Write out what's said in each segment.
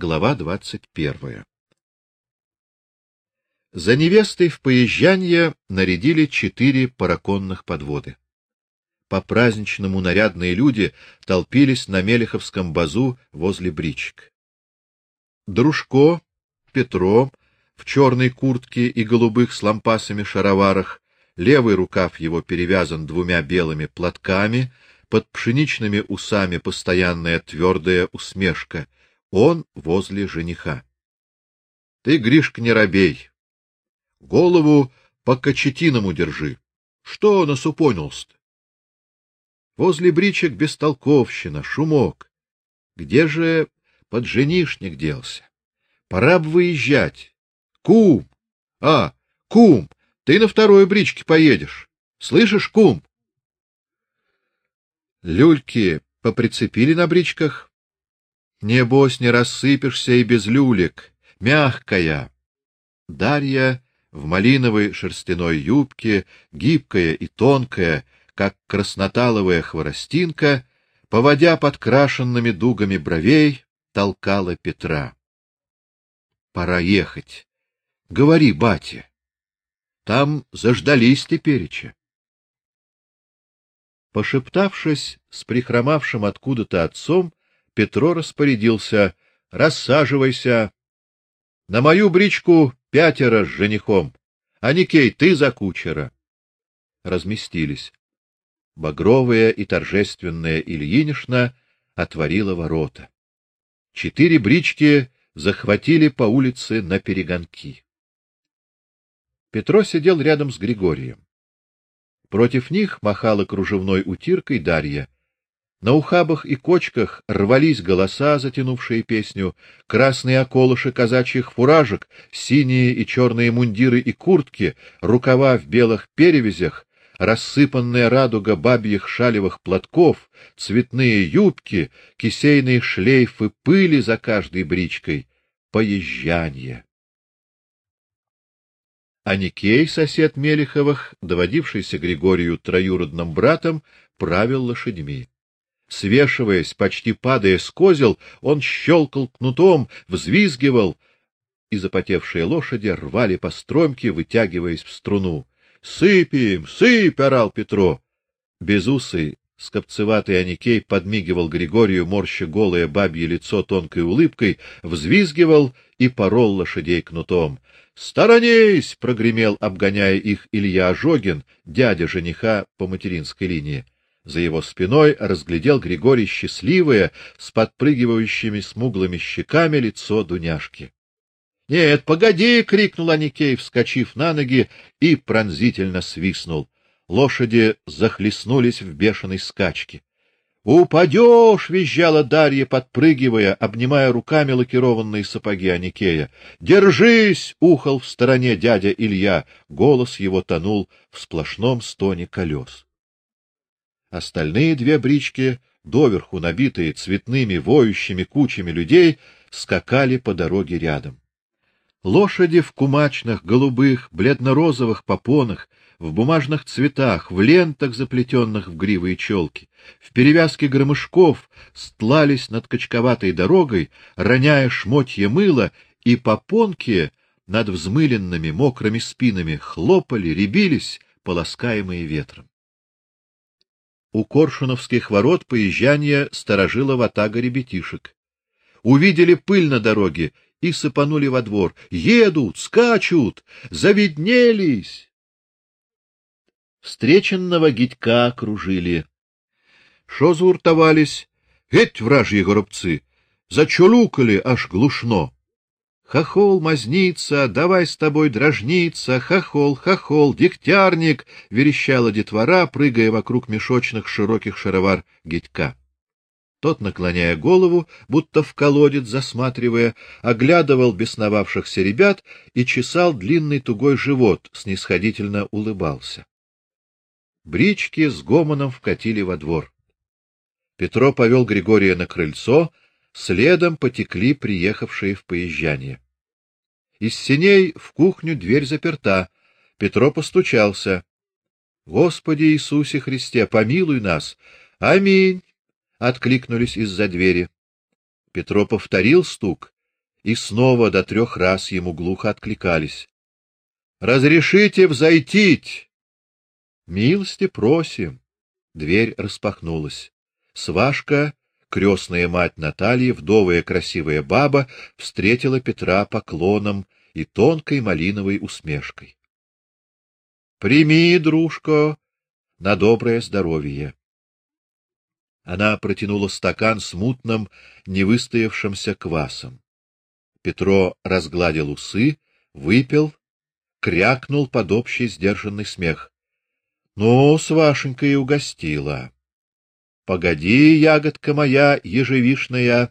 Глава двадцать первая. За невестой в поезжанье нарядили четыре параконных подводы. По-праздничному нарядные люди толпились на Мелеховском базу возле бричек. Дружко, Петро в черной куртке и голубых с лампасами шароварах, левый рукав его перевязан двумя белыми платками, под пшеничными усами постоянная твердая усмешка. Он возле жениха. Ты, Гришка, не робей. Голову по кочетиному держи. Что насупонился-то? Возле бричек бестолковщина, шумок. Где же подженишник делся? Пора бы выезжать. Кум! А, кум, ты на второй бричке поедешь. Слышишь, кум? Люльки поприцепили на бричках. Небось, не рассыпешься и без люлек. Мягкая. Дарья в малиновой шерстяной юбке, гибкая и тонкая, как красноталовая хворостинка, поводя подкрашенными дугами бровей, толкала Петра. Пора ехать. Говори, батя. Там заждались тепереча. Пошептавшись с прихромавшим откуда-то отцом, Петро распорядился: "Рассаживайся. На мою бричку пятеро с женихом. А Никей, ты за кучера. Разместились. Багровая и торжественная Ильинишна отворила ворота. Четыре брички захватили по улице на перегонки. Петро сидел рядом с Григорием. Против них махала кружевной утиркой Дарья. На ухабах и кочках рвались голоса, затянувшие песню, красные околыши казачьих фуражек, синие и черные мундиры и куртки, рукава в белых перевязях, рассыпанная радуга бабьих шалевых платков, цветные юбки, кисейные шлейфы пыли за каждой бричкой, поезжанье. А Никей, сосед Мелиховых, доводившийся Григорию троюродным братом, правил лошадьми. Свешиваясь, почти падая с козел, он щелкал кнутом, взвизгивал, и запотевшие лошади рвали по стромке, вытягиваясь в струну. "Сыпем, сыпь!" орал Петро. Безусый, скопцеватый Аникей подмигивал Григорию, морща голое бабье лицо тонкой улыбкой, взвизгивал и порол лошадей кнутом. "Сторонись!" прогремел, обгоняя их Илья Ожогин, дядя жениха по материнской линии. За его спиной разглядел Григорий счастливое, с подпрыгивающими смуглыми щеками лицо Дуняшки. "Нет, погоди!" крикнул Аникей, вскочив на ноги и пронзительно свистнул. Лошади захлестнулись в бешеной скачке. «Упадешь!» — визжала Дарья, подпрыгивая, обнимая руками лакированные сапоги Аникея. «Держись!» — ухал в стороне дядя Илья. Голос его тонул в сплошном стоне колес. Остальные две брички, доверху набитые цветными воющими кучами людей, скакали по дороге рядом. Лошади в кумачных, голубых, бледно-розовых попонах, в бумажных цветах, в лентах, заплетенных в гривы и челки, в перевязке громышков стлались над качковатой дорогой, роняя шмотье мыла, и попонки над взмыленными мокрыми спинами хлопали, ребились, полоскаемые ветром. У Коршуновских ворот поезжания сторожила ватага ребятишек. Увидели пыль на дороге и сыпанули во двор. Едут, скачут, завиднелись. Встреченного гидька окружили. Шо зауртовались? Эть вражьи горобцы! Зачулукали аж глушно. Хохол мазнится, давай с тобой дрожниться, хохол, хохол, дегтярник, верещала детвора, прыгая вокруг мешочных широких шаровар гитька. Тот, наклоняя голову, будто в колодец засматривая, оглядывал бесновавшихся ребят и чесал длинный тугой живот, снисходительно улыбался. Брички с гомоном вкатили во двор. Петро повел Григория на крыльцо, Следом потекли приехавшие в поезжание. Из сеней в кухню дверь заперта. Петро постучался. Господи Иисусе Христе, помилуй нас. Аминь, откликнулись из-за двери. Петро повторил стук. и снова до трех раз ему глухо откликались: "Разрешите взойтить!" "Милости просим!" Дверь распахнулась. Свашка, крестная мать Натальи, вдовая красивая баба, встретила Петра поклоном и тонкой малиновой усмешкой. Прими, дружко, на доброе здоровье. Она протянула стакан с мутным, невыстоявшимся квасом. Петро разгладил усы, выпил, крякнул под общий сдержанный смех. Ну, с вашенькой угостила. Погоди, ягодка моя ежевишная,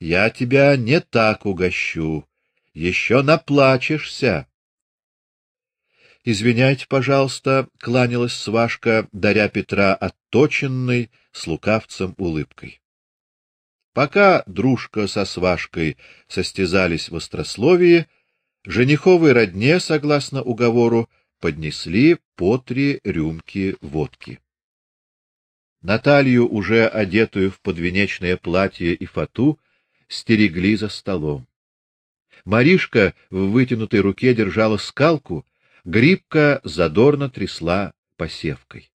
я тебя не так угощу. Еще наплачешься. Извиняйте, пожалуйста, кланялась Свашка, даря Петра отточенной с лукавцем улыбкой. Пока дружка со Свашкой состязались в острословии, жениховой родне, согласно уговору, поднесли по три рюмки водки. Наталью, уже одетую в подвенечное платье и фату, стерегли за столом. Маришка в вытянутой руке держала скалку, грибка задорно трясла посевкой.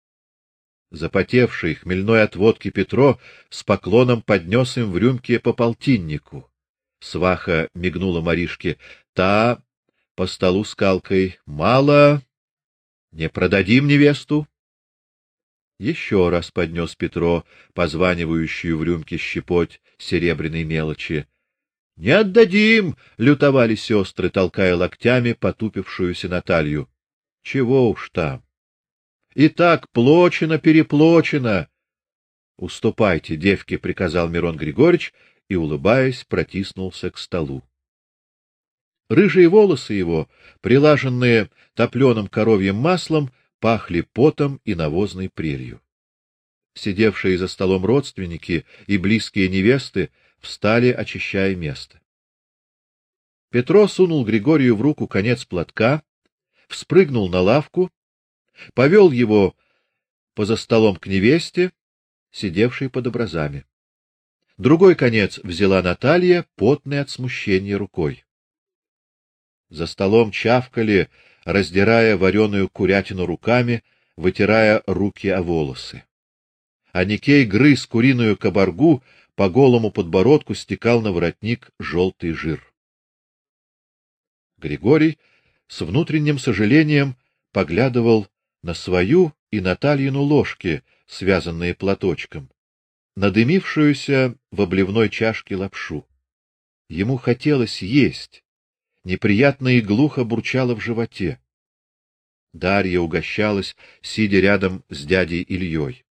Запотевший хмельной от водки Петро с поклоном поднес им в рюмке по полтиннику. Сваха мигнула Маришке: "Та по столу скалкой мало, не продадим невесту?" Еще раз поднес Петро позванивающую в рюмке щепоть серебряной мелочи. Не отдадим, лютовали сестры, толкая локтями потупившуюся Наталью. Чего уж там? И так плочено, переплочено. Уступайте, девки, приказал Мирон Григорьевич и улыбаясь протиснулся к столу. Рыжие волосы его, прилаженные топленым коровьим маслом, пахли потом и навозной прелью. Сидевшие за столом родственники и близкие невесты встали, очищая место. Петро сунул Григорию в руку конец платка, вспрыгнул на лавку, повел его поза столом к невесте, сидевшей под образами. Другой конец взяла Наталья, потная от смущения рукой. За столом чавкали, раздирая вареную курятину руками, вытирая руки о волосы. А Никей грыз куриную кабаргу, по голому подбородку стекал на воротник желтый жир. Григорий с внутренним сожалением поглядывал на свою и Натальину ложки, связанные платочком, на дымившуюся в обливной чашке лапшу. Ему хотелось есть. Неприятно и глухо бурчало в животе. Дарья угощалась, сидя рядом с дядей Ильей.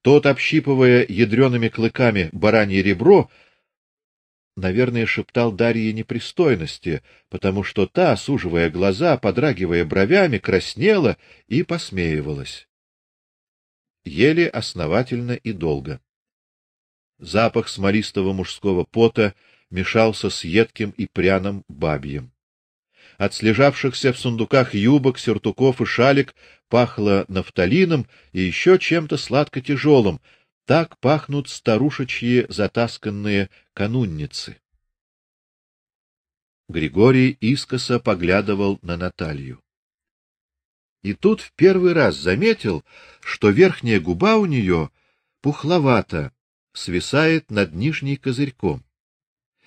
Тот, общипывая ядреными клыками баранье ребро, наверное, шептал Дарье непристойности, потому что та, суживая глаза, подрагивая бровями, краснела и посмеивалась. Ели основательно и долго. Запах смолистого мужского пота мешался с едким и пряным бабьим. От слежавшихся в сундуках юбок, сюртуков и шалик пахло нафталином и еще чем-то сладко тяжелым. Так пахнут старушечьи затасканные канунницы. Григорий искоса поглядывал на Наталью. И тут в первый раз заметил, что верхняя губа у нее пухловата, свисает над нижней козырьком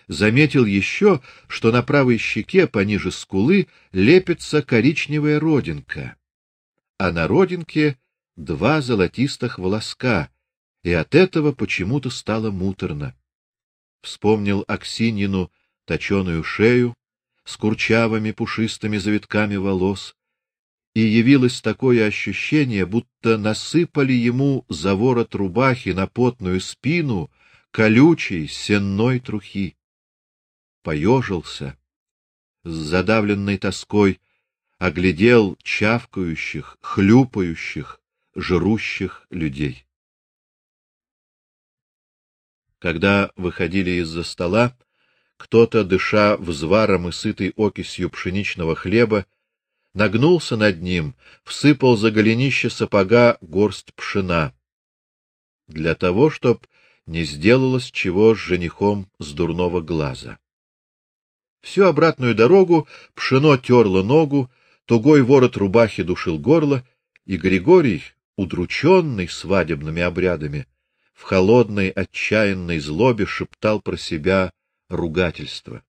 заметил еще, что на правой щеке пониже скулы лепится коричневая родинка, а на родинке два золотистых волоска, и от этого почему-то стало муторно. Вспомнил Аксинину точеную шею с курчавыми пушистыми завитками волос, и явилось такое ощущение, будто насыпали ему за ворот рубахи на потную спину колючей сенной трухи поежился, с задавленной тоской оглядел чавкающих, хлюпающих, жрущих людей. Когда выходили из-за стола, кто-то, дыша взваром и сытой окисью пшеничного хлеба, нагнулся над ним, всыпал за голенище сапога горсть пшена, для того, чтоб не сделалось чего с женихом с дурного глаза. Всю обратную дорогу пшено терло ногу, тугой ворот рубахи душил горло, и Григорий, удрученный свадебными обрядами, в холодной отчаянной злобе шептал про себя ругательства.